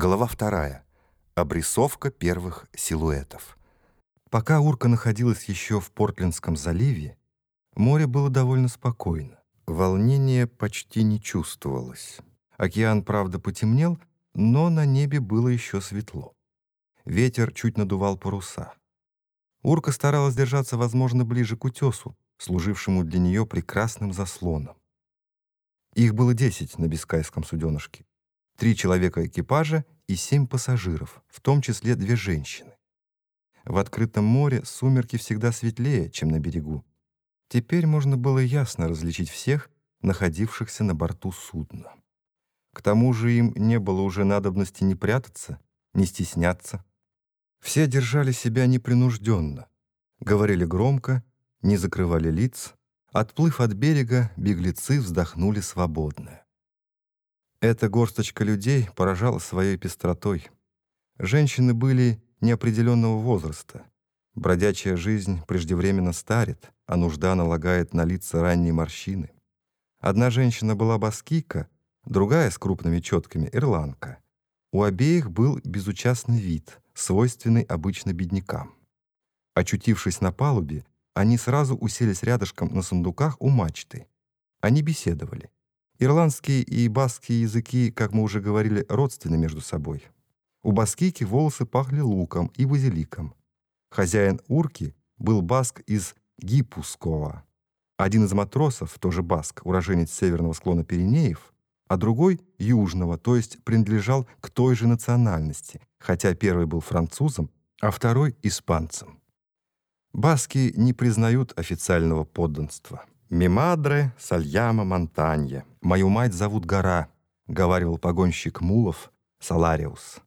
Глава вторая. Обрисовка первых силуэтов. Пока Урка находилась еще в Портлендском заливе, море было довольно спокойно. Волнение почти не чувствовалось. Океан, правда, потемнел, но на небе было еще светло. Ветер чуть надувал паруса. Урка старалась держаться, возможно, ближе к утесу, служившему для нее прекрасным заслоном. Их было десять на Бискайском суденышке. Три человека экипажа и семь пассажиров, в том числе две женщины. В открытом море сумерки всегда светлее, чем на берегу. Теперь можно было ясно различить всех, находившихся на борту судна. К тому же им не было уже надобности ни прятаться, ни стесняться. Все держали себя непринужденно, говорили громко, не закрывали лиц. Отплыв от берега, беглецы вздохнули свободно. Эта горсточка людей поражала своей пестротой. Женщины были неопределенного возраста. Бродячая жизнь преждевременно старит, а нужда налагает на лица ранние морщины. Одна женщина была баскийка, другая с крупными четками — ирландка. У обеих был безучастный вид, свойственный обычно беднякам. Очутившись на палубе, они сразу уселись рядышком на сундуках у мачты. Они беседовали. Ирландские и баские языки, как мы уже говорили, родственны между собой. У баскийки волосы пахли луком и базиликом. Хозяин урки был баск из Гипускова. Один из матросов, тоже баск, уроженец северного склона Пиренеев, а другой — южного, то есть принадлежал к той же национальности, хотя первый был французом, а второй — испанцем. Баски не признают официального подданства. «Мимадре Сальяма Монтанье. Мою мать зовут Гора», — говаривал погонщик Мулов Салариус.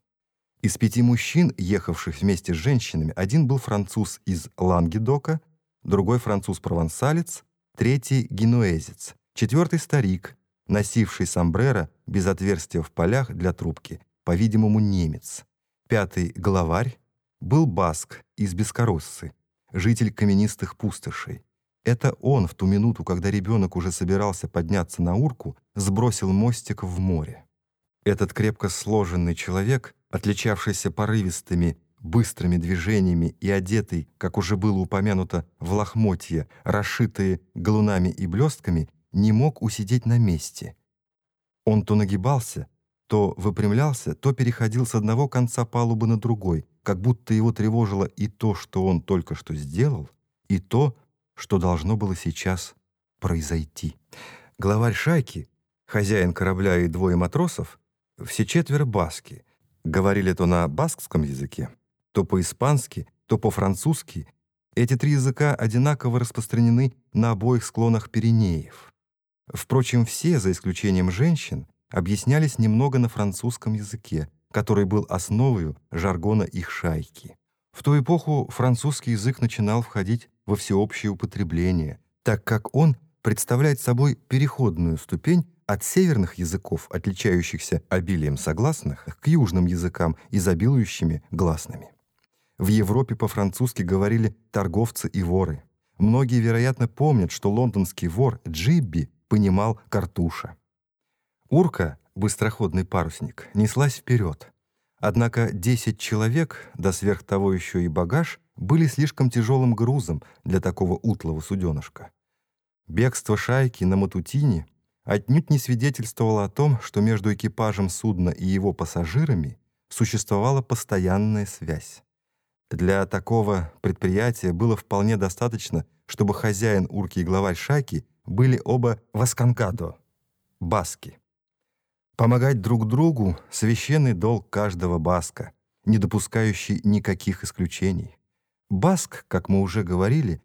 Из пяти мужчин, ехавших вместе с женщинами, один был француз из Лангедока, другой француз-провансалец, третий — генуэзец, четвертый — старик, носивший сомбреро без отверстия в полях для трубки, по-видимому, немец. Пятый — главарь, был баск из Бескороссы, житель каменистых пустошей. Это он в ту минуту, когда ребенок уже собирался подняться на урку, сбросил мостик в море. Этот крепко сложенный человек, отличавшийся порывистыми, быстрыми движениями и одетый, как уже было упомянуто, в лохмотье, расшитые галунами и блестками, не мог усидеть на месте. Он то нагибался, то выпрямлялся, то переходил с одного конца палубы на другой, как будто его тревожило и то, что он только что сделал, и то, что должно было сейчас произойти. Главарь шайки, хозяин корабля и двое матросов, все четверо баски, говорили то на баскском языке, то по-испански, то по-французски. Эти три языка одинаково распространены на обоих склонах Пиренеев. Впрочем, все, за исключением женщин, объяснялись немного на французском языке, который был основой жаргона их шайки. В ту эпоху французский язык начинал входить во всеобщее употребление, так как он представляет собой переходную ступень от северных языков, отличающихся обилием согласных, к южным языкам, изобилующими гласными. В Европе по-французски говорили торговцы и воры. Многие, вероятно, помнят, что лондонский вор Джибби понимал картуша. Урка, быстроходный парусник, неслась вперед. Однако 10 человек, да сверх того еще и багаж, были слишком тяжелым грузом для такого утлого суденышка. Бегство шайки на Матутине отнюдь не свидетельствовало о том, что между экипажем судна и его пассажирами существовала постоянная связь. Для такого предприятия было вполне достаточно, чтобы хозяин урки и главарь шайки были оба васканкадо, баски. Помогать друг другу — священный долг каждого баска, не допускающий никаких исключений. Баск, как мы уже говорили,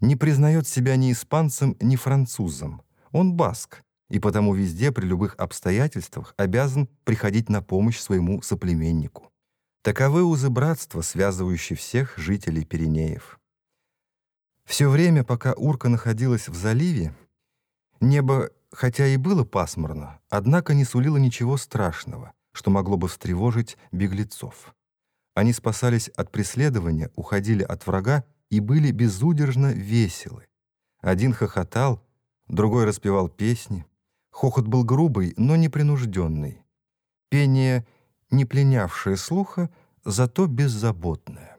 не признает себя ни испанцем, ни французом. Он баск, и потому везде при любых обстоятельствах обязан приходить на помощь своему соплеменнику. Таковы узы братства, связывающие всех жителей Пиренеев. Все время, пока Урка находилась в заливе, небо хотя и было пасмурно, однако не сулило ничего страшного, что могло бы встревожить беглецов. Они спасались от преследования, уходили от врага и были безудержно веселы. Один хохотал, другой распевал песни. Хохот был грубый, но непринужденный. Пение не пленявшее слуха, зато беззаботное.